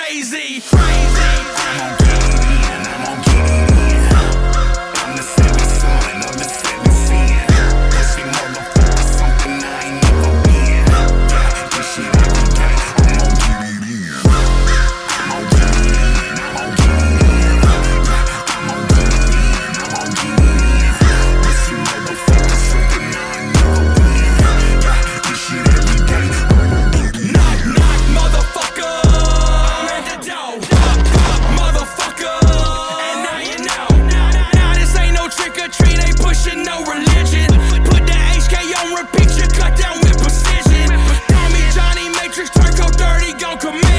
crazy. crazy. dirty, gon' commit.